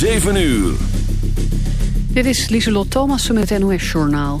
7 uur. Dit is Lieselot Thomassen met het NOS-journaal.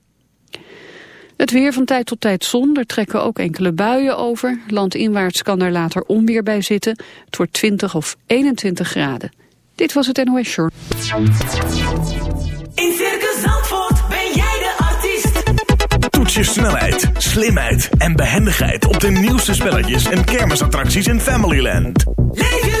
Het weer van tijd tot tijd zon, er trekken ook enkele buien over. Landinwaarts kan er later onweer bij zitten. Het wordt 20 of 21 graden. Dit was het NOS Short. In Circus Zandvoort ben jij de artiest. Toets je snelheid, slimheid en behendigheid op de nieuwste spelletjes en kermisattracties in Familyland. Leef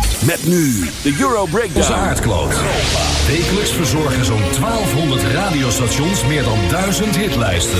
Met nu de Euro Breakdown. Onze aardkloot. Wekelijks verzorgen zo'n 1200 radiostations meer dan 1000 hitlijsten.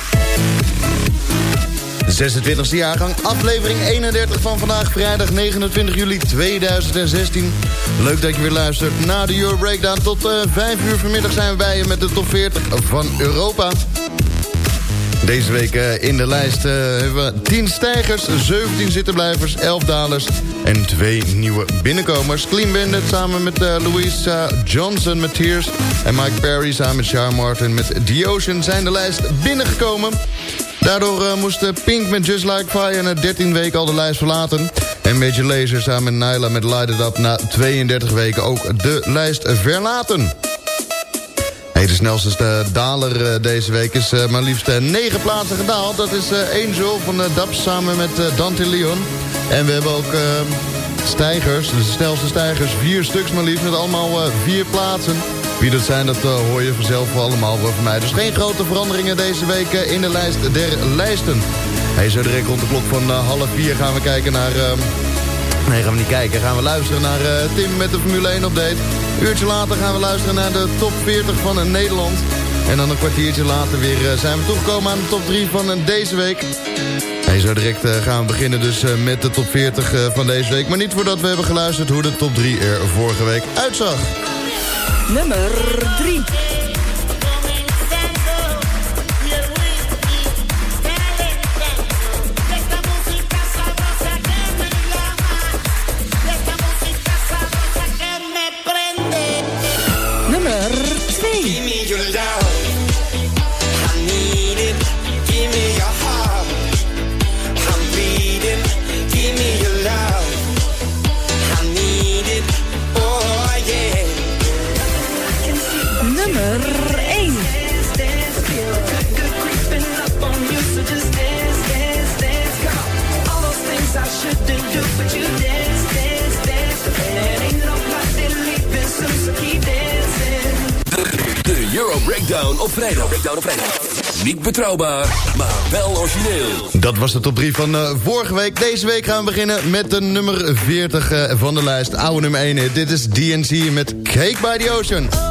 26e jaargang, aflevering 31 van vandaag, vrijdag 29 juli 2016. Leuk dat je weer luistert naar de Euro Breakdown. Tot uh, 5 uur vanmiddag zijn we bij je met de top 40 van Europa. Deze week uh, in de lijst uh, hebben we 10 stijgers, 17 zittenblijvers, 11 dalers en 2 nieuwe binnenkomers. Clean Bandit samen met uh, Louisa Johnson met en Mike Perry samen met Char Martin met The Ocean zijn de lijst binnengekomen. Daardoor uh, moest Pink met Just Like Fire na 13 weken al de lijst verlaten. En Major Lazer samen met Nyla met Light Up na 32 weken ook de lijst verlaten. Hey, de snelste daler uh, deze week is maar liefst 9 plaatsen gedaald. Dat is Angel van de samen met Dante Leon. En we hebben ook stijgers, de snelste stijgers. Vier stuks maar liefst met allemaal vier plaatsen. Wie dat zijn, dat uh, hoor je vanzelf allemaal van mij. Dus geen grote veranderingen deze week in de lijst der lijsten. Hey, zo direct rond de klok van uh, half vier gaan we kijken naar... Nee, gaan we niet kijken. Gaan we luisteren naar Tim met de Formule 1 update. Uurtje later gaan we luisteren naar de top 40 van Nederland. En dan een kwartiertje later weer zijn we toegekomen aan de top 3 van deze week. Hey, zo direct gaan we beginnen dus met de top 40 van deze week. Maar niet voordat we hebben geluisterd hoe de top 3 er vorige week uitzag. Nummer 3. Breakdown op vrijdag. Breakdown op vrijdag. Niet betrouwbaar, maar wel origineel. Dat was de top 3 van uh, vorige week. Deze week gaan we beginnen met de nummer 40 uh, van de lijst. Oude nummer 1 hit. Dit is DNC met Cake by the Ocean.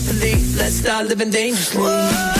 happily. Let's start living dangerously. Whoa.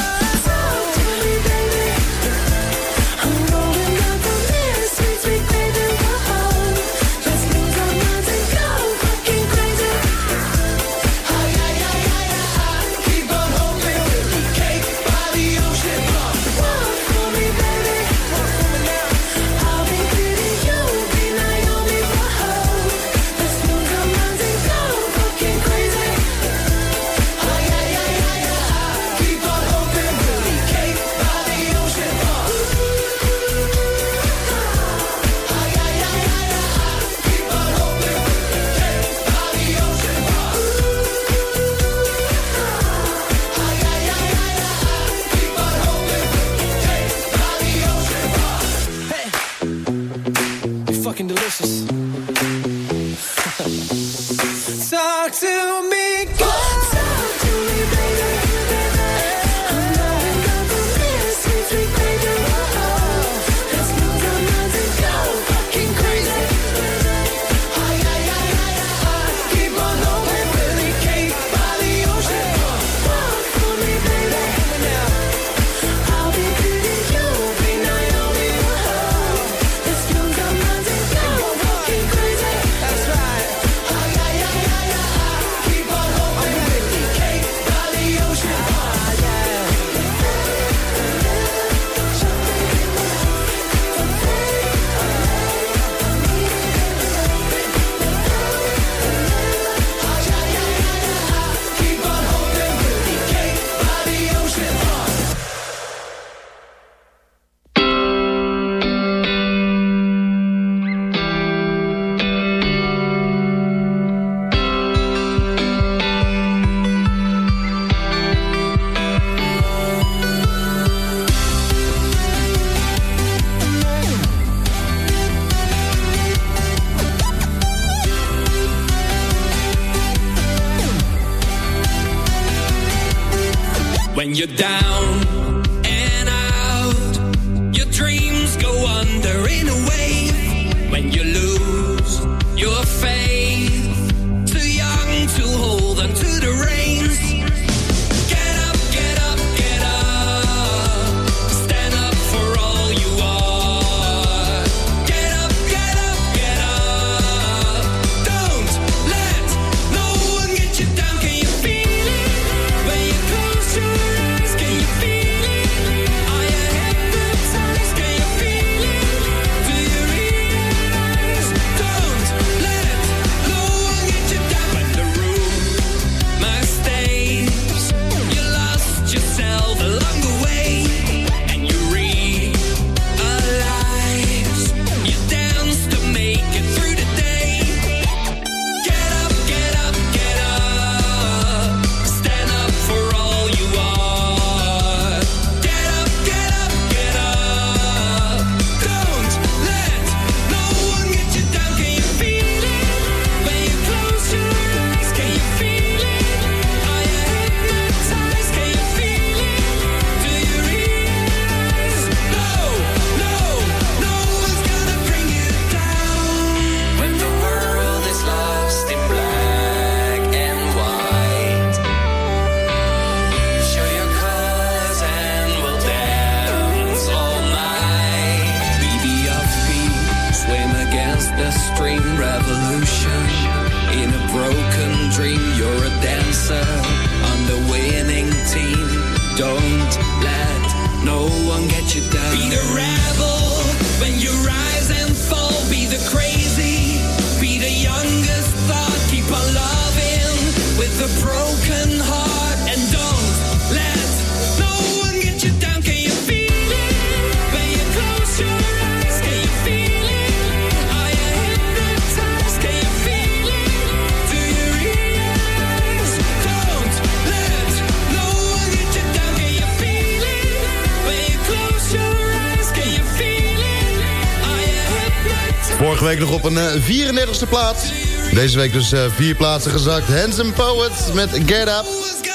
nog op een eh, 34e plaats. Deze week dus eh, vier plaatsen gezakt. Handsome Poets met Get Up.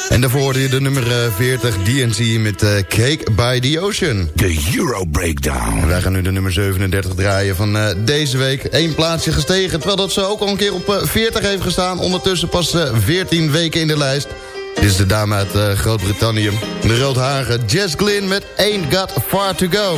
En daarvoor hoorde je de nummer eh, 40 DNC met Cake by the Ocean. De Euro Breakdown. En wij gaan nu de nummer 37 draaien van deze week. Eén plaatsje gestegen, terwijl dat ze ook al een keer op 40 heeft gestaan. Ondertussen pas 14 weken in de lijst. Dit is de dame uit Groot-Brittannië. De roodhagen Jess Glynn met Ain't Got Far To Go.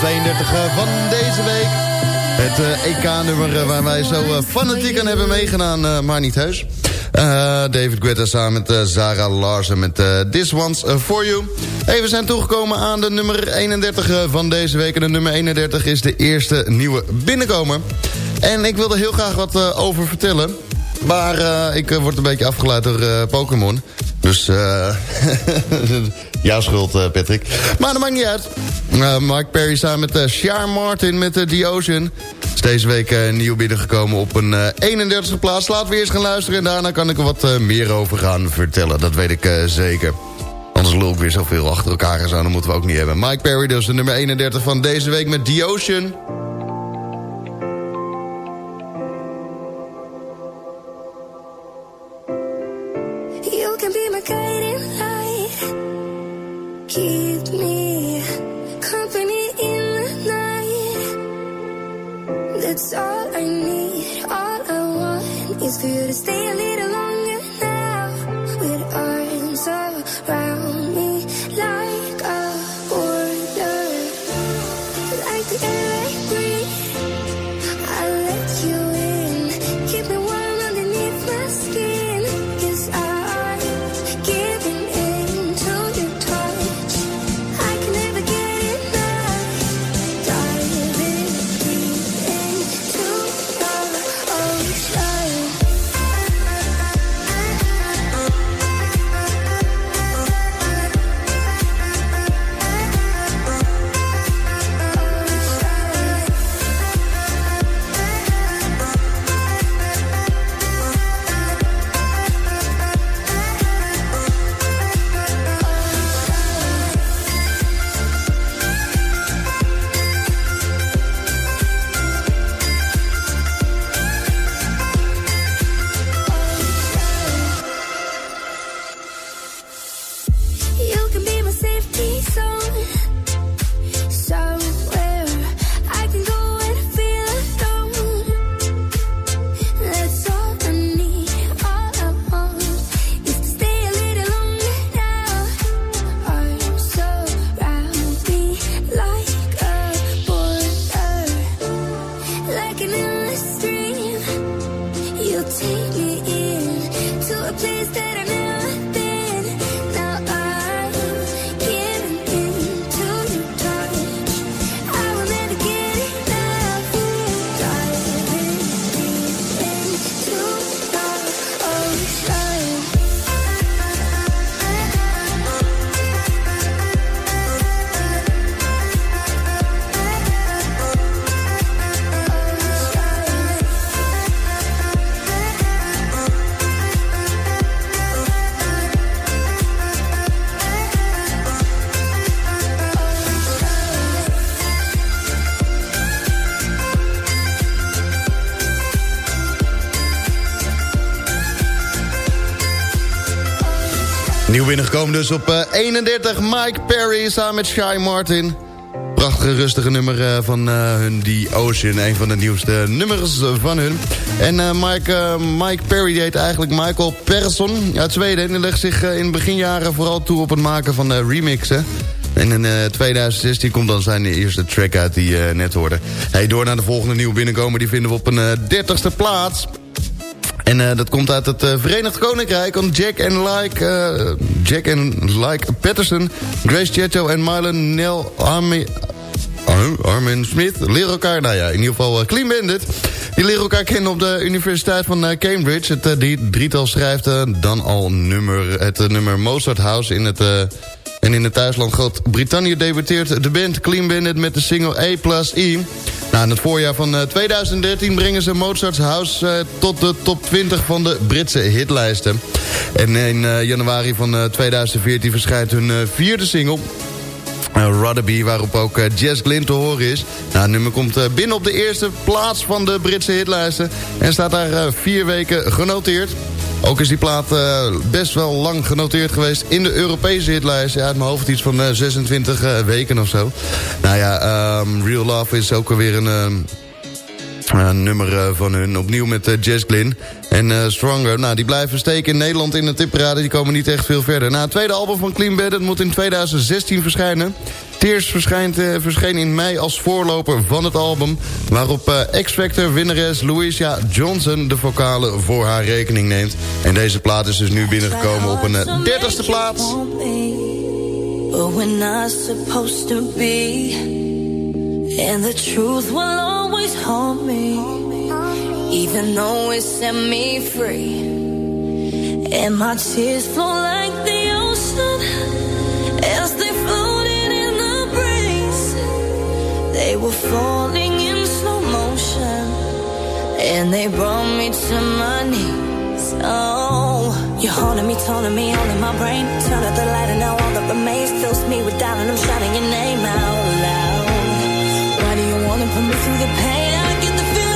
32 eh, van deze week. Het eh, EK-nummer waar wij zo eh, fanatiek aan hebben meegedaan, eh, maar niet heus. Eh, David Guetta samen met eh, Zara Larsen met eh, This One's eh, For You. Hey, we zijn toegekomen aan de nummer 31 eh, van deze week. En de nummer 31 is de eerste nieuwe binnenkomer. En ik wilde heel graag wat eh, over vertellen. Maar eh, ik eh, word een beetje afgeleid door eh, Pokémon. Dus eh jouw schuld, eh, Patrick. Maar dat maakt niet uit. Eh, Mark Perry samen met uh, Martin met uh, The Ocean. Is deze week eh, nieuw binnengekomen op een eh 31e plaats. Laten we eerst gaan luisteren en daarna kan ik er wat meer over gaan vertellen. Dat weet ik zeker. Anders lul ik weer zoveel achter elkaar en zo. Dat moeten we ook niet hebben. Mike Perry dus de nummer 31 van deze week met The Ocean. Nieuw binnengekomen dus op uh, 31 Mike Perry samen met Shy Martin. Prachtige rustige nummer uh, van uh, hun, die Ocean. Een van de nieuwste nummers van hun. En Mike, Mike Perry die heet eigenlijk Michael Persson uit Zweden. En legt zich in beginjaren vooral toe op het maken van remixen. En in 2016 komt dan zijn eerste track uit die je net hoorde. Hey, door naar de volgende nieuwe binnenkomen. Die vinden we op een 30ste plaats. En uh, dat komt uit het uh, Verenigd Koninkrijk. Want Jack and Like, uh, Jack and Like Patterson, Grace Chetto en Marlon Nell Army, Armin Smith leren elkaar, nou ja, in ieder geval Clean Bandit. Die leren elkaar kennen op de Universiteit van Cambridge. Het die drietal schrijft dan al nummer, het nummer Mozart House in het... en in het thuisland Groot-Brittannië debuteert de band Clean Bandit met de single A plus E. Nou, in het voorjaar van 2013 brengen ze Mozart's House uh, tot de top 20 van de Britse hitlijsten. En in uh, januari van uh, 2014 verschijnt hun vierde single... Rudderby, waarop ook Jazz Glynn te horen is. Nou, het nummer komt binnen op de eerste plaats van de Britse hitlijsten... en staat daar vier weken genoteerd. Ook is die plaat best wel lang genoteerd geweest in de Europese hitlijst. Ja, uit mijn hoofd iets van uh, 26 uh, weken of zo. Nou ja, um, Real Love is ook alweer een... een nummer van hun, opnieuw met Jess Glynn. En Stronger, nou die blijven steken in Nederland in de tipparade. Die komen niet echt veel verder. Nou, het tweede album van Clean Bandit moet in 2016 verschijnen. Tears verschijnt, uh, verscheen in mei als voorloper van het album... waarop X-Factor winnares Louisa Johnson de vocalen voor haar rekening neemt. En deze plaat is dus nu binnengekomen op een dertigste plaats. And the truth will always haunt me Even though it set me free. And my tears flow like the ocean As they floated in the breeze. They were falling in slow motion And they brought me to my knees. Oh You're haunting me, taunting me all my brain. Turn out the light and now all that remains Fills me with doubt and I'm shouting your name out loud Do you me through the pain? I get the feeling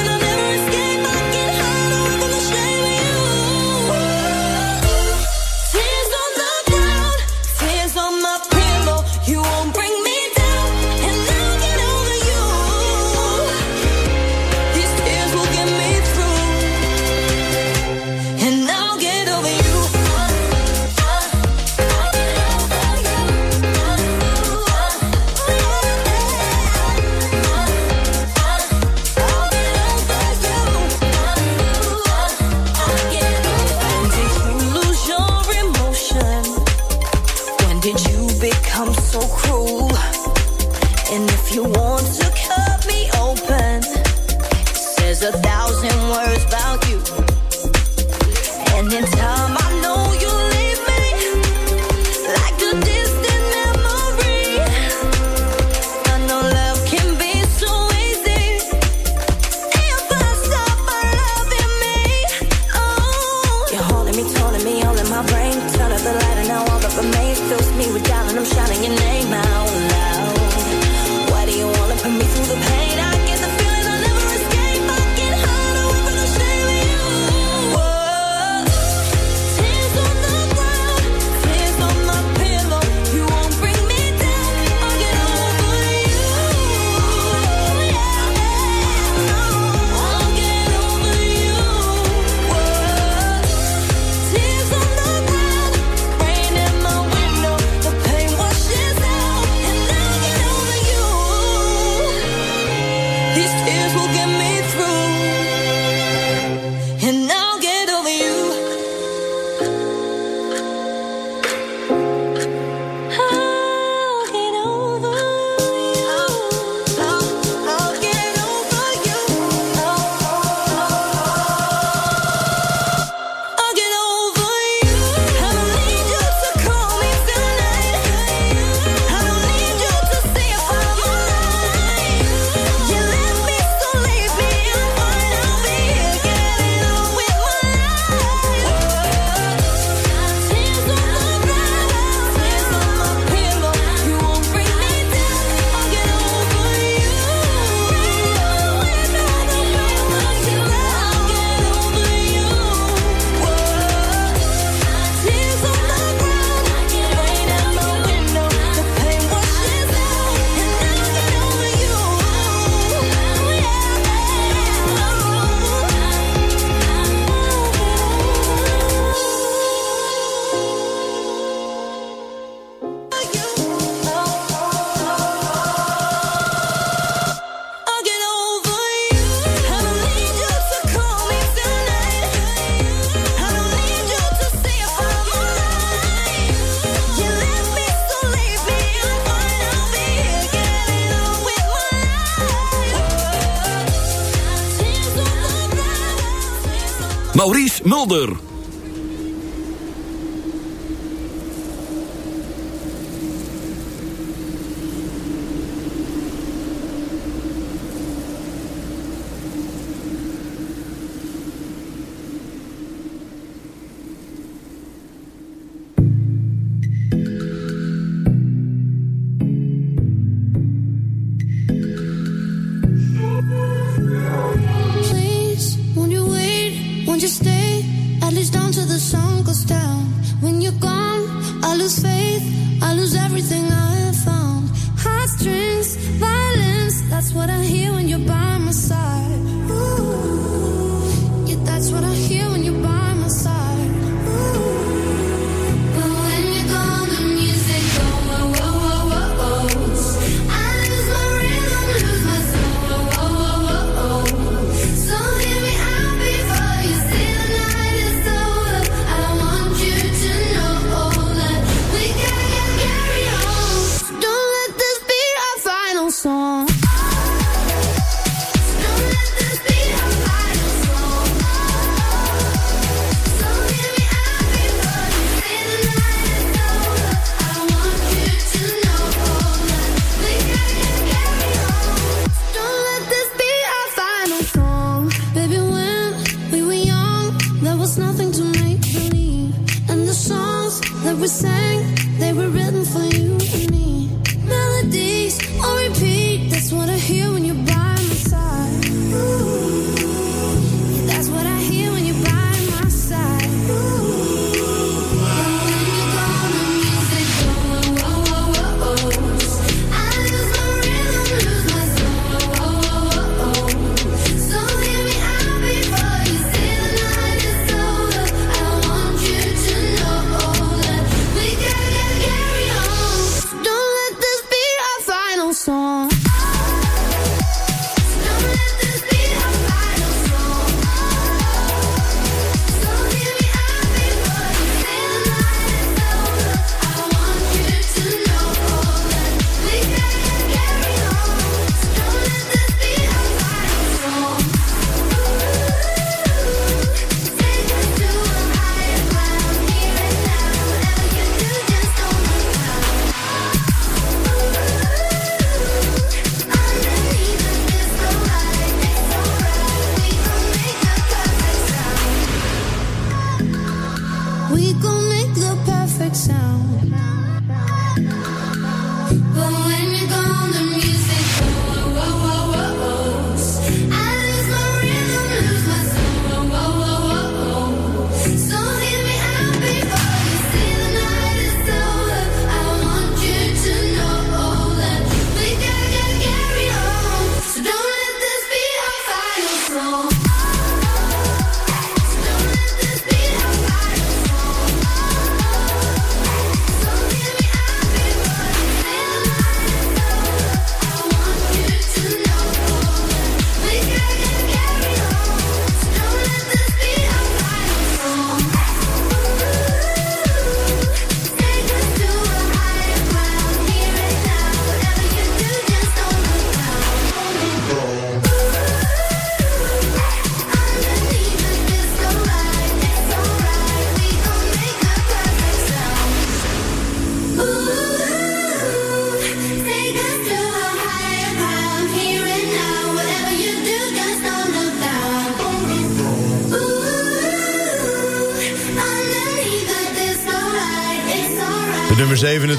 Maurice Mulder.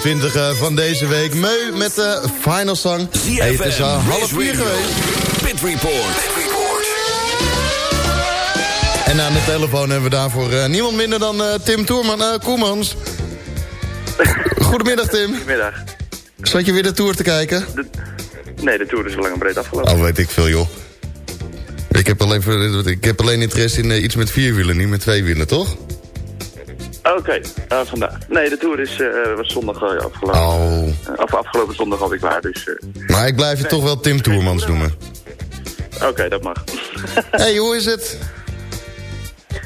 20 van deze week. Meu met de final song. ZFM, het is half vier geweest. Pit Report. En aan de telefoon hebben we daarvoor eh, niemand minder dan eh, Tim Toerman, uh, Koemans. Goedemiddag Tim. Goedemiddag. Zat je weer de Tour te kijken? Nee, de Tour is al lang en breed afgelopen. Al oh, weet ik veel joh. Ik heb alleen, ik heb alleen interesse in iets met vier wielen, niet met twee wielen, toch? Oké, eh, vandaag. Nee, de tour is eh, eh, was zondag afgelopen. Oh. Afgelopen zondag had ik waar, dus... Maar ik blijf je toch wel Tim Toermans noemen. Oké, dat mag. hey, hoe is het?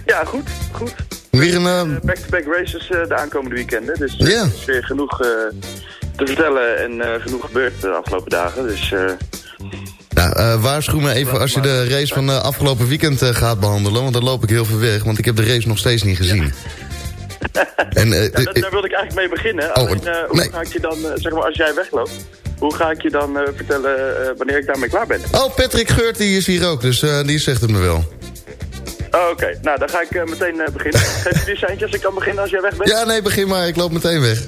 Ja, goed, goed. Weer. Back-to-back races de aankomende weekenden, dus ja. Yeah. is weer genoeg te vertellen en genoeg gebeurd de afgelopen dagen, dus... Nou, waarschuw me even als je de race van uh, afgelopen weekend gaat behandelen. Want dan loop ik heel ver weg, want ik heb de race nog steeds niet gezien en, Ja, dat, ik- daar wilde ik eigenlijk mee beginnen. Oh, Alleen, eh, hoe nee. ga ik je dan, eh, zeg maar, als jij wegloopt, hoe ga ik je dan vertellen wanneer ik daarmee klaar ben? oh, Patrick Geurt die is hier ook, dus die zegt het me wel. Oh, Oké, nou dan ga ik meteen beginnen. Geef je die seintje als ik kan beginnen als jij weg bent? Ja, nee, begin maar. Ik loop meteen weg.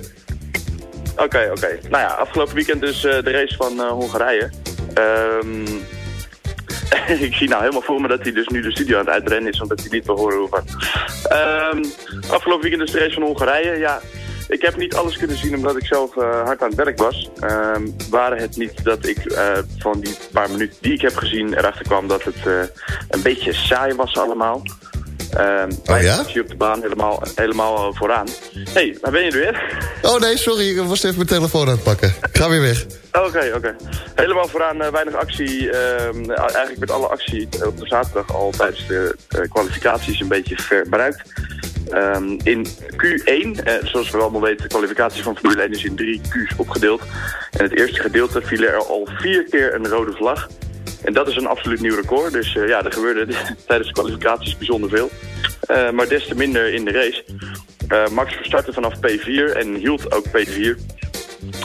Oké, oké. Nou ja, afgelopen weekend dus de race van Hongarije. Ehm, ik zie nou helemaal voor me dat hij dus nu de studio aan het uitrennen is, omdat hij niet wil horen hoe. Ehm, afgelopen weekend dus de race van Hongarije. Ja, ik heb niet alles kunnen zien omdat ik zelf eh, hard aan het werk was. Ehm waren het niet dat ik eh, van die paar minuten die ik heb gezien erachter kwam dat het eh, een beetje saai was allemaal. Ehm Oh ja? actie op de baan helemaal, helemaal eh, vooraan. Hé, hey, waar ben je nu weer? Oh nee, sorry, ik was even mijn telefoon aan het pakken. Ik ga weer weg. Oké, oké. Helemaal vooraan eh, weinig actie. ehm, eigenlijk werd alle actie op de zaterdag al tijdens de eh, kwalificaties een beetje verbruikt. Ehm, in Q1, eh, zoals we allemaal weten, de kwalificatie van Formule 1 is in drie Q's opgedeeld. En het eerste gedeelte viel er al vier keer een rode vlag. En dat is een absoluut nieuw record. Dus eh, ja, er gebeurde tijdens de kwalificaties bijzonder veel. Eh, maar des te minder in de race. Eh, Max startte vanaf P4 en hield ook P4.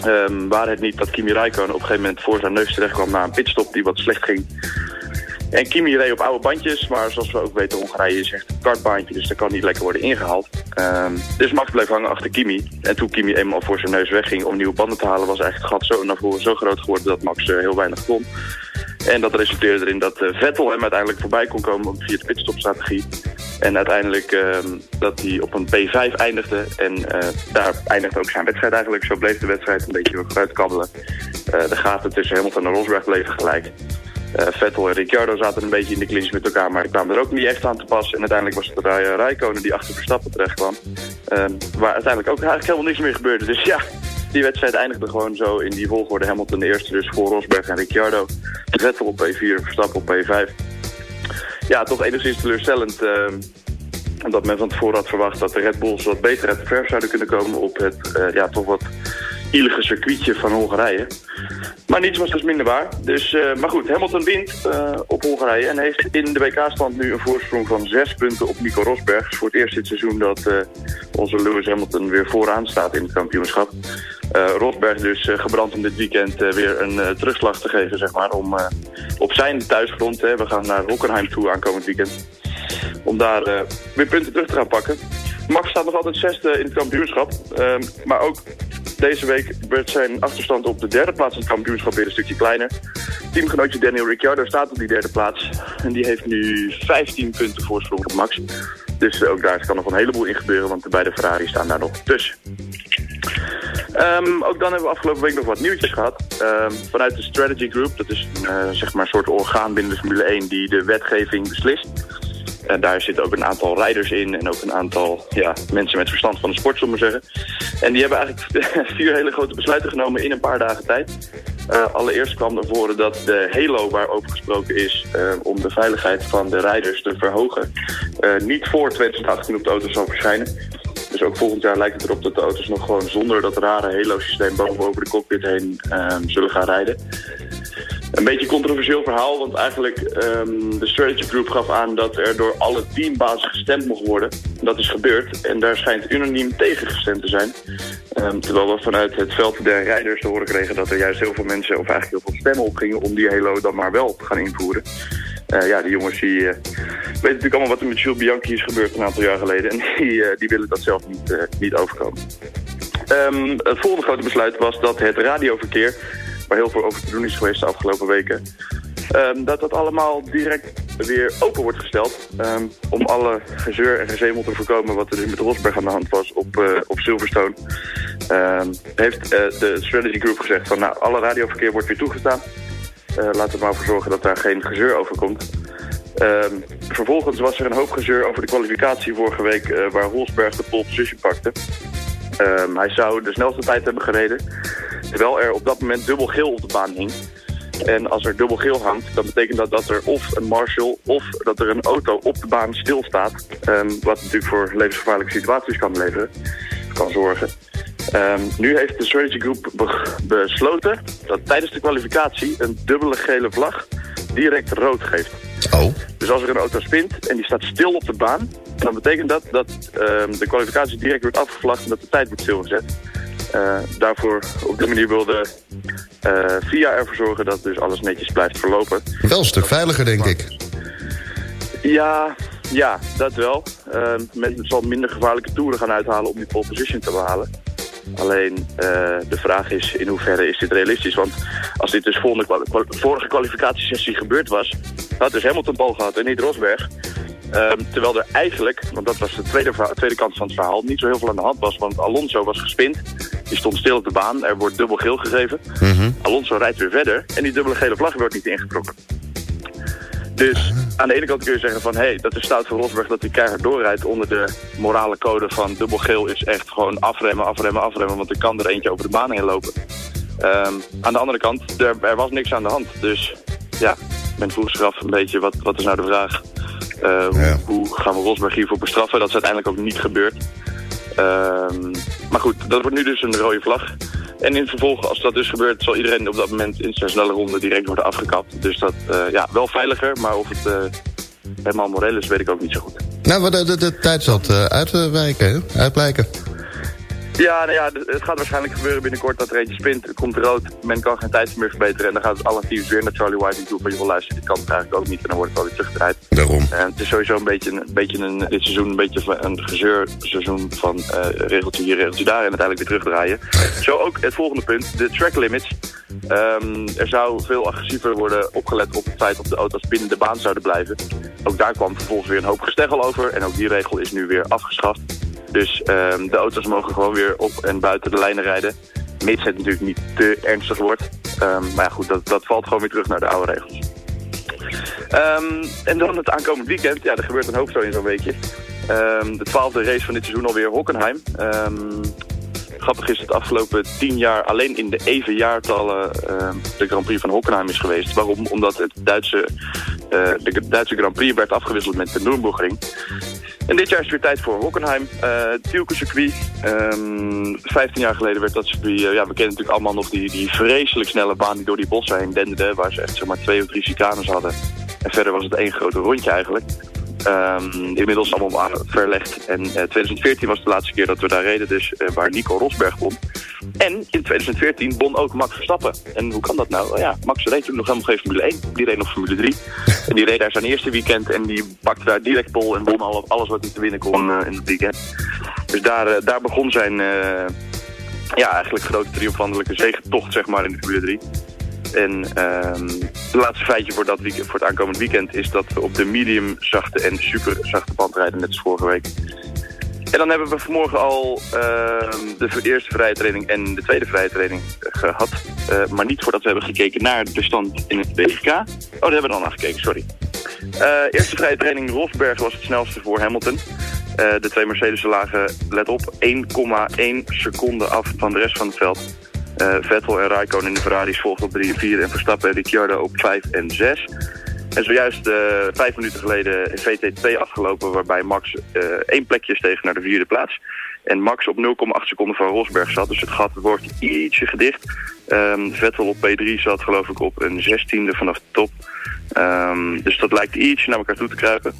Ehm waar het niet dat Kimi Räikkönen op een gegeven moment voor zijn neus terecht kwam na een pitstop die wat slecht ging. En Kimi reed op oude bandjes, maar zoals we ook weten, Hongarije is echt een kartbaantje, dus daar kan niet lekker worden ingehaald. Ehm, dus Max bleef hangen achter Kimi. En toen Kimi eenmaal voor zijn neus wegging om nieuwe banden te halen, was eigenlijk het gat zo naar voren zo groot geworden dat Max heel weinig kon. En dat resulteerde erin dat eh, Vettel hem uiteindelijk voorbij kon komen via de pitstopstrategie. En uiteindelijk ehm, dat hij op een P5 eindigde. En eh, daar eindigde ook zijn wedstrijd eigenlijk. Zo bleef de wedstrijd een beetje vooruit. Eh, de gaten tussen Hamilton en Rosberg bleven gelijk. Vettel en Ricciardo zaten een beetje in de clinch met elkaar, maar kwamen er ook niet echt aan te pas. En uiteindelijk was het Räikkönen die achter Verstappen terecht kwam. Ehm, waar uiteindelijk ook eigenlijk helemaal niks meer gebeurde. Dus ja, die wedstrijd eindigde gewoon zo in die volgorde. Hamilton de eerste dus voor Rosberg en Ricciardo. Vettel op P4, Verstappen op P5. Ja, toch enigszins teleurstellend. ehm, omdat men van tevoren had verwacht dat de Red Bulls wat beter uit de verf zouden kunnen komen op het eh, ja, toch wat ielige circuitje van Hongarije. Maar niets was dus minder waar. Dus, eh, maar goed, Hamilton wint eh, op Hongarije en heeft in de WK-stand nu een voorsprong van zes punten op Nico Rosberg. Voor het eerst dit seizoen dat eh, onze Lewis Hamilton weer vooraan staat in het kampioenschap. Rosberg dus gebrand om dit weekend weer een terugslag te geven, zeg maar, om op zijn thuisgrond, hè, we gaan naar Hockenheim toe aankomend weekend, om daar weer punten terug te gaan pakken. Max staat nog altijd zesde in het kampioenschap, maar ook deze week werd zijn achterstand op de derde plaats in het kampioenschap weer een stukje kleiner. Teamgenootje Daniel Ricciardo staat op die derde plaats. En die heeft nu 15 punten voorsprong op Max. Dus eh, ook daar kan nog een heleboel in gebeuren, want de beide Ferrari staan daar nog tussen. Ehm, ook dan hebben we afgelopen week nog wat nieuwtjes gehad. Ehm, vanuit de Strategy Group, dat is eh, zeg maar een soort orgaan binnen de Formule 1 die de wetgeving beslist. En daar zitten ook een aantal rijders in en ook een aantal ja, mensen met verstand van de sport, zullen we zeggen. En die hebben eigenlijk vier hele grote besluiten genomen in een paar dagen tijd. Eh, allereerst kwam naar voren dat de halo waarover gesproken is eh, om de veiligheid van de rijders te verhogen, eh, niet voor 2018 op de auto zal verschijnen. Dus ook volgend jaar lijkt het erop dat de auto's nog gewoon zonder dat rare halo-systeem boven de cockpit heen ehm, zullen gaan rijden. Een beetje controversieel verhaal, want eigenlijk ehm, de Strategy Group gaf aan dat er door alle teambazen gestemd mocht worden. Dat is gebeurd en daar schijnt unaniem tegen gestemd te zijn. Ehm, terwijl we vanuit het veld der rijders te horen kregen dat er juist heel veel mensen, of eigenlijk heel veel stemmen opgingen om die Halo dan maar wel te gaan invoeren. Eh, ja, die jongens die eh, weten natuurlijk allemaal wat er met Jules Bianchi is gebeurd een aantal jaar geleden. En die, eh, die willen dat zelf niet, niet overkomen. Ehm, het volgende grote besluit was dat het radioverkeer, waar heel veel over te doen is geweest de afgelopen weken, ehm, dat dat allemaal direct weer open wordt gesteld. ehm, om alle gezeur en gezemel te voorkomen wat er nu met Rosberg aan de hand was op, eh, op Silverstone. Ehm, heeft eh, de Strategy Group gezegd van nou, alle radioverkeer wordt weer toegestaan. Eh, laten we maar voor zorgen dat daar geen gezeur over komt. Vervolgens was er een hoop gezeur over de kwalificatie vorige week... waar Rosberg de pole position pakte. Hij zou de snelste tijd hebben gereden... terwijl er op dat moment dubbel geel op de baan hing. En als er dubbel geel hangt, dan betekent dat dat er of een marshal... of dat er een auto op de baan stilstaat. Ehm, wat natuurlijk voor levensgevaarlijke situaties kan leveren, kan zorgen. Ehm, nu heeft de Strategy Group be- besloten dat tijdens de kwalificatie een dubbele gele vlag direct rood geeft. Oh. Dus als er een auto spint en die staat stil op de baan, dan betekent dat dat ehm, de kwalificatie direct wordt afgevlagd en dat de tijd wordt stilgezet. Eh, daarvoor, op die manier wilde eh FIA ervoor zorgen dat dus alles netjes blijft verlopen. Wel een stuk veiliger, denk ik. Ja, ja, dat wel. Ehm men zal minder gevaarlijke toeren gaan uithalen om die pole position te behalen. Alleen de vraag is in hoeverre is dit realistisch. Want als dit dus volgende vorige kwalificatiesessie gebeurd was... had dus Hamilton pole gehad en niet Rosberg. Ehm, terwijl er eigenlijk, want dat was de tweede, tweede kant van het verhaal... niet zo heel veel aan de hand was, want Alonso was gespind. Die stond stil op de baan, er wordt dubbel geel gegeven. Alonso rijdt weer verder en die dubbele gele vlag wordt niet ingetrokken. Dus aan de ene kant kun je zeggen van... hé, hey, dat is stout van Rosberg dat hij keihard doorrijdt... onder de morale code van dubbel geel is echt gewoon afremmen, afremmen, afremmen... want er kan er eentje over de baan heen lopen. Ehm, aan de andere kant, er, er was niks aan de hand. Dus ja, men vroeg zich af een beetje, wat, wat is nou de vraag? Eh, hoe, hoe gaan we Rosberg hiervoor bestraffen? Dat is uiteindelijk ook niet gebeurd. Ehm, maar goed, dat wordt nu dus een rode vlag. En in vervolg, als dat dus gebeurt, zal iedereen op dat moment in zijn snelle ronde direct worden afgekapt. Dus dat, eh, ja, wel veiliger, maar of het eh, helemaal moreel is, weet ik ook niet zo goed. Nou, maar de, de, de tijd eh, uitwijken, uitblijken. Ja, nou ja, het gaat waarschijnlijk gebeuren binnenkort dat er eentje spint. Er komt rood, men kan geen tijd meer verbeteren. En dan gaat het alle teams weer naar Charlie White toe van je wil luisteren. Dit kan het eigenlijk ook niet en dan wordt het wel weer teruggedraaid. Daarom. En het is sowieso een beetje, een, beetje een, dit seizoen een beetje een gezeurseizoen van eh regeltje hier, regeltje daar en uiteindelijk weer terugdraaien. Zo ook het volgende punt, de track limits. Ehm, er zou veel agressiever worden opgelet op het feit of de auto's binnen de baan zouden blijven. Ook daar kwam vervolgens weer een hoop gesteggel over en ook die regel is nu weer afgeschaft. Dus ehm, de auto's mogen gewoon weer op en buiten de lijnen rijden. Mits het natuurlijk niet te ernstig wordt. Ehm, maar ja, goed, dat, dat valt gewoon weer terug naar de oude regels. Ehm, en dan het aankomend weekend. Ja, er gebeurt een hoop zo in zo'n weekje. De twaalfde race van dit seizoen alweer Hockenheim. Grappig is het afgelopen tien jaar alleen in de even jaartallen ehm, de Grand Prix van Hockenheim is geweest. Waarom? Omdat het Duitse, eh, de Duitse Grand Prix werd afgewisseld met de Nürburgring. En dit jaar is het weer tijd voor Hockenheim. Uh, Tielke circuit. Ehm 15 jaar geleden werd dat circuit... eh, ja, we kennen natuurlijk allemaal nog die, die vreselijk snelle baan die door die bossen heen denderde. Waar ze echt zeg maar twee of drie chicanes hadden. En verder was het één grote rondje eigenlijk. Ehm, inmiddels allemaal verlegd. En eh, 2014 was de laatste keer dat we daar reden. Dus eh, waar Nico Rosberg won. En in 2014 won ook Max Verstappen. En hoe kan dat nou? Oh ja, Max reed toen nog helemaal geen Formule 1. Die reed nog Formule 3. En die reed daar zijn eerste weekend en die pakte daar direct pol en won alle- alles wat hij te winnen kon eh, in het weekend. Dus daar, eh, daar begon zijn eh, ja, eigenlijk grote triomfantelijke zegentocht zeg maar in de Formule 3. En ehm het laatste feitje voor, dat weekend, voor het aankomend weekend is dat we op de medium zachte en super zachte band rijden, net als vorige week. En dan hebben we vanmorgen al ehm, de eerste vrije training en de tweede vrije training eh, gehad. Eh, maar niet voordat we hebben gekeken naar de stand in het WK. Oh, daar hebben we dan naar gekeken, sorry. Eh, eerste vrije training Rosberg was het snelste voor Hamilton. Eh, de twee Mercedes lagen, let op, 1,1 seconde af van de rest van het veld. Eh, Vettel en Raikkonen in de Ferraris volgden op 3 en 4 en Verstappen en Ricciardo op 5 en 6. En zojuist eh, vijf minuten geleden is VT2 afgelopen waarbij Max eh, één plekje steeg naar de vierde plaats. En Max op 0,8 seconden van Rosberg zat, dus het gat wordt ietsje gedicht. Ehm, Vettel op P3 zat geloof ik op een zestiende vanaf de top. Ehm, dus dat lijkt ietsje naar elkaar toe te kruipen.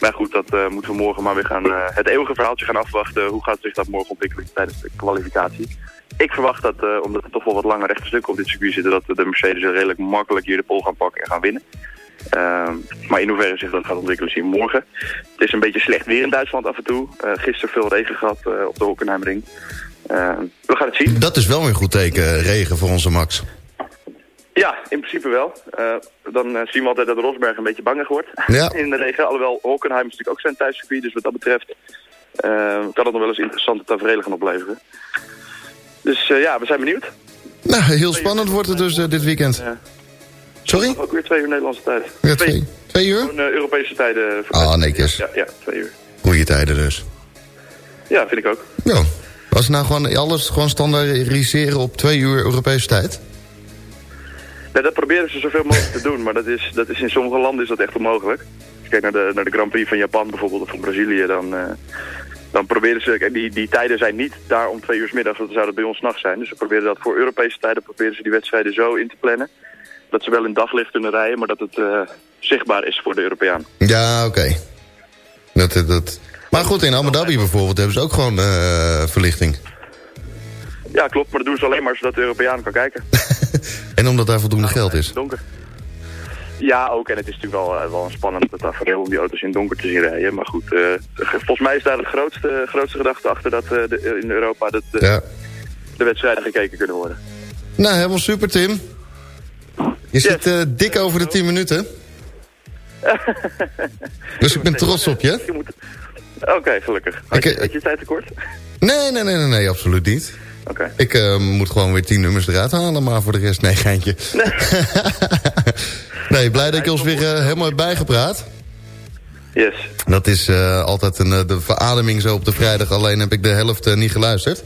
Maar goed, dat moeten we morgen maar weer gaan, het eeuwige verhaaltje gaan afwachten. Hoe gaat zich dat morgen ontwikkelen tijdens de kwalificatie? Ik verwacht dat, eh, omdat er toch wel wat lange rechte stukken op dit circuit zitten, dat de Mercedes redelijk makkelijk hier de pol gaan pakken en gaan winnen. Ehm, maar in hoeverre zich dat gaat ontwikkelen zien we morgen. Het is een beetje slecht weer in Duitsland af en toe. Eh gisteren veel regen gehad eh, op de Hockenheimring. Ehm, we gaan het zien. Dat is wel weer een goed teken, regen voor onze Max. Ja, in principe wel. Dan zien we altijd dat Rosberg een beetje bangig wordt Ja. in de regen. Alhoewel Hockenheim is natuurlijk ook zijn thuiscircuit, dus wat dat betreft kan het nog wel eens interessante tafereelen gaan opleveren. Dus eh, ja, we zijn benieuwd. Nou, heel spannend wordt het dus eh, dit weekend. Sorry? Ook weer twee uur Nederlandse tijd. Ja, twee, twee uur? Gewoon, eh, Europese tijden. Ah, netjes. Ja, ja, twee uur. Goeie tijden dus. Ja, vind ik ook. Ja. We nou gewoon alles gewoon standaardiseren op twee uur Europese tijd? Ja, dat proberen ze zoveel mogelijk te doen, maar dat is, dat is in sommige landen is dat echt onmogelijk. Als je kijkt naar de, naar de Grand Prix van Japan bijvoorbeeld, of van Brazilië, dan, dan proberen ze, kijk, die, die tijden zijn niet daar om twee uur 's middags, want dan zou dat bij ons nacht zijn. Dus ze proberen dat voor Europese tijden, proberen ze die wedstrijden zo in te plannen, dat ze wel in daglicht kunnen rijden, maar dat het eh, zichtbaar is voor de Europeaan. Ja, oké. Dat, dat, dat. Maar goed, in Abu Dhabi bijvoorbeeld hebben ze ook gewoon eh, verlichting. Ja, klopt, maar dat doen ze alleen maar zodat de Europeaan kan kijken. En omdat daar voldoende geld is. Donker. Ja, ook. En het is natuurlijk wel, eh, wel een spannend tafereel om die auto's in het donker te zien rijden. Maar goed, eh, volgens mij is daar de grootste, grootste gedachte achter dat eh, de, in Europa dat, Ja. de wedstrijden gekeken kunnen worden. Nou, helemaal super, Tim. Je zit dik over de 10 minuten. dus ik ben trots op je. Oké, gelukkig. Had je, had je tijd tekort? Nee, nee, nee, nee, nee absoluut niet. Oké. Ik moet gewoon weer 10 nummers eruit halen, maar voor de rest, nee, geintje. nee, blij dat je ons weer eh, helemaal hebt bijgepraat. Yes. Dat is eh, altijd een, eh, de verademing zo op de vrijdag, alleen heb ik de helft niet geluisterd.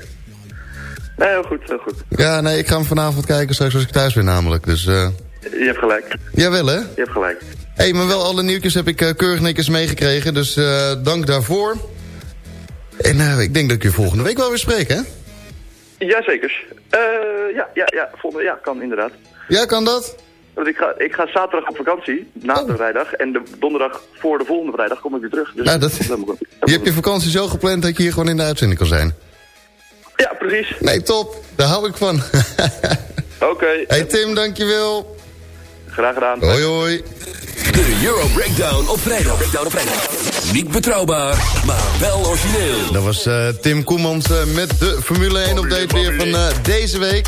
Nee, heel goed, heel goed. Ja, nee, ik ga hem vanavond kijken straks als ik thuis ben namelijk. Dus, Je hebt gelijk. jawel hè? Je hebt gelijk. Hé, hey, maar wel alle nieuwtjes heb ik keurig netjes meegekregen, dus dank daarvoor. En ik denk dat ik je volgende week wel weer spreek, hè? Jazeker. Eh ja, ja, ja, volgende, ja, kan inderdaad. Ja, kan dat? Want ik ga, ik ga zaterdag op vakantie, na de vrijdag. En de donderdag voor de volgende vrijdag kom ik weer terug. Dus Oh. Nou, dat, dat moet- je hebt je vakantie zo gepland dat je hier gewoon in de uitzending kan zijn. Ja, precies. Nee, top. Daar hou ik van. Oké. hey Tim, dankjewel. Graag gedaan. Hoi, hoi. De Euro Breakdown op vrijdag. Breakdown op vrijdag. Niet betrouwbaar, maar wel origineel. Dat was eh, Tim Koemans eh, met de Formule 1 update weer van eh, deze week.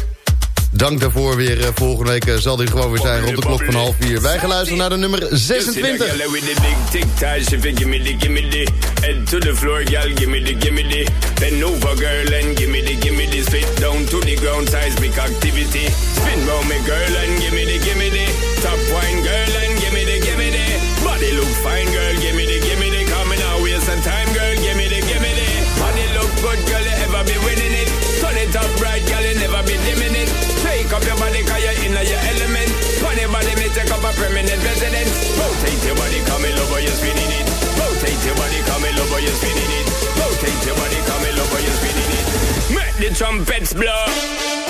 Dank daarvoor weer. eh, volgende week eh, zal hij gewoon weer zijn rond de klok van half vier. Wij gaan luisteren naar de nummer 26. Girl with the over, you're spinning it. Rotate your body, come you're spinning it. Make the trumpets blow.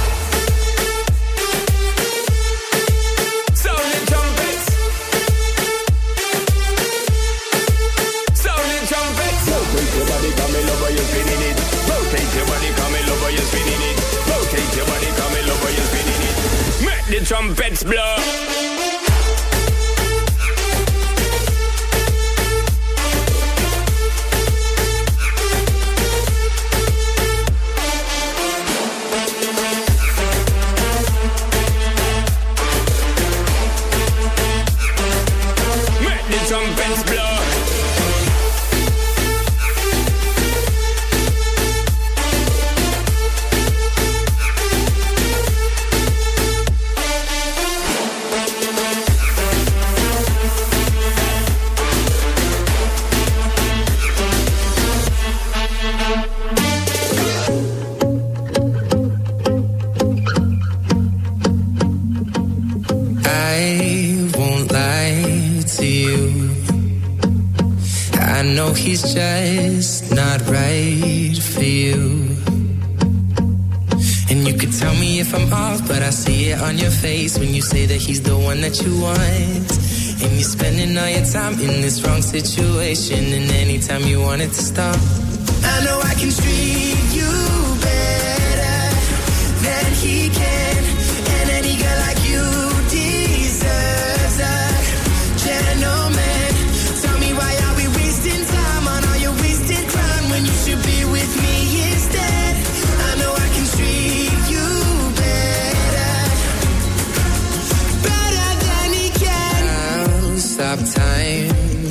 Trumpets blow. situation, and anytime you want it to stop, I know I can treat you better than he can, and any girl like you deserves a gentleman. Tell me why are we wasting time on all your wasted crime when you should be with me instead? I know I can treat you better, better than he can. I'll stop time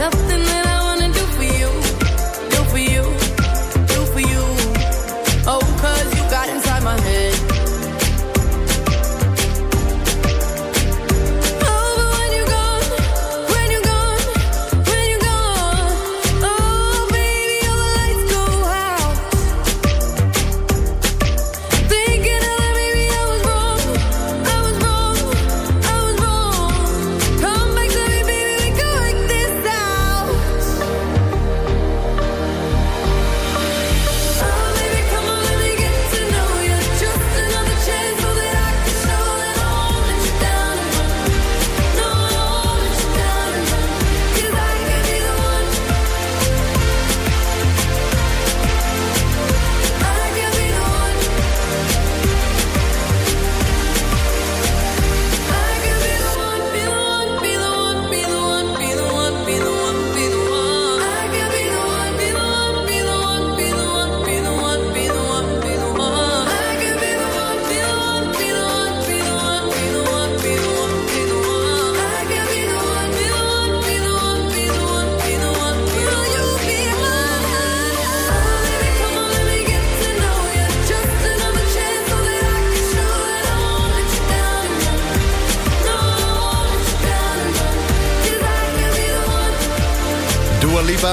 up the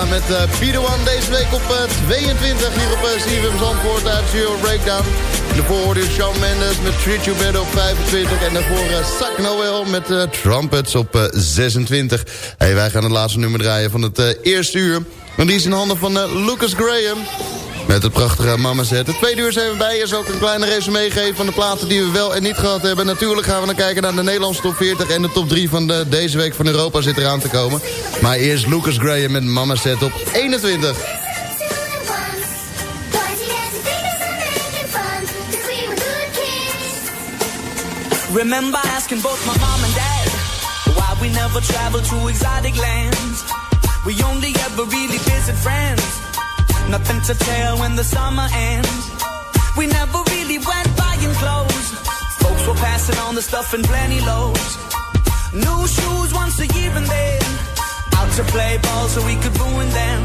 Met uh, The One. Deze week op uh, 22 hier op uh, CFM Zandvoort uit Euro Breakdown. Daarvoor hoorde je Shawn Mendes met Treat You Better op 25. En daarvoor uh, Noel met Trumpets op uh, 26. Hey, wij gaan het laatste nummer draaien van het eerste uur. En die is in handen van Lucas Graham. Met het prachtige Mama Set. Het tweede uur zijn we bij. Is ook een kleine resume geven van de platen die we wel en niet gehad hebben. Natuurlijk gaan we dan kijken naar de Nederlandse top 40. En de top 3 van de, deze week van Europa zit eraan te komen. Maar eerst Lucas Graham met Mama Set op 21. Remember asking both my mom and dad why we never traveled to exotic lands. We only ever really visit friends. Nothing to tell when the summer ends. We never really went buying clothes. Folks were passing on the stuff in plenty loads. New shoes once a year and then out to play ball so we could ruin them.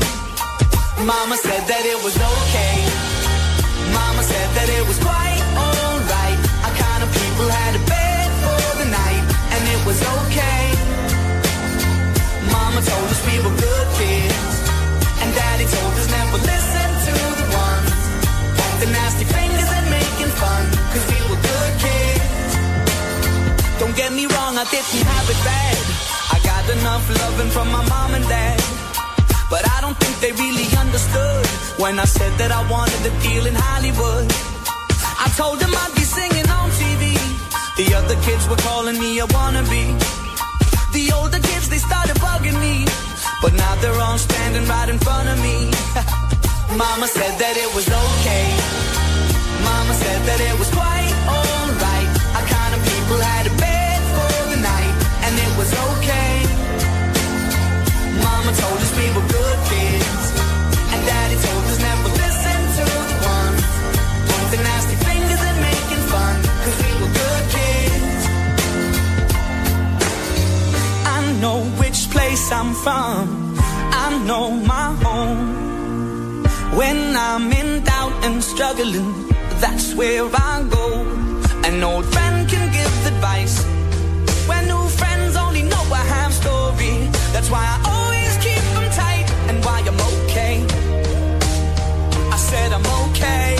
Mama said that it was okay. Mama said that it was quite alright. Our kind of people had a bed for the night, and it was okay. Mama told us we were good kids, and Daddy told us never listen to the ones with the nasty fingers and making fun, cause we were good kids. Don't get me wrong, I didn't have it bad. I got enough loving from my mom and dad. But I don't think they really understood when I said that I wanted to deal in Hollywood. I told them I'd be singing on TV. The other kids were calling me a wannabe. The older kids, they started bugging me. But now they're all standing right in front of me. Mama said that it was okay. Mama said that it was quite alright. Our kind of people had a bed for the night, and it was okay. Mama told us we were good kids, place I'm from, I know my home. When I'm in doubt and struggling, that's where I go. An old friend can give advice when new friends only know a half story. That's why I always keep them tight and why I'm okay. I said I'm okay.